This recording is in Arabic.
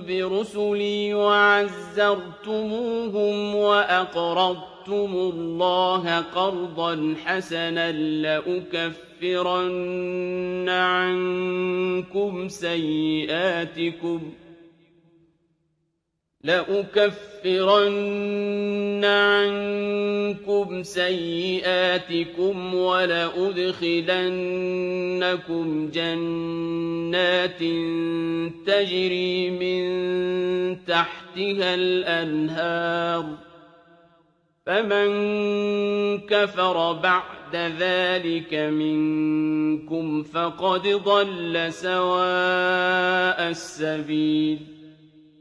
بِرُسُلِي وَعَزَّرْتُمُوهُمْ وَأَقْرَضْتُمُ اللَّهَ قَرْضًا حَسَنًا لَّأُكَفِّرَنَّ عَنكُمْ سَيِّئَاتِكُمْ وَلَأُدْخِلَنَّكُمْ جَنَّاتٍ تَجْرِي مِن تَحْتِهَا الْأَنْهَارُ ۚ فَمَن كَفَرَ بَعْدَ ذَٰلِكَ مِنكُمْ فَقَدْ ضَلَّ سَوَاءَ السَّبِيلِ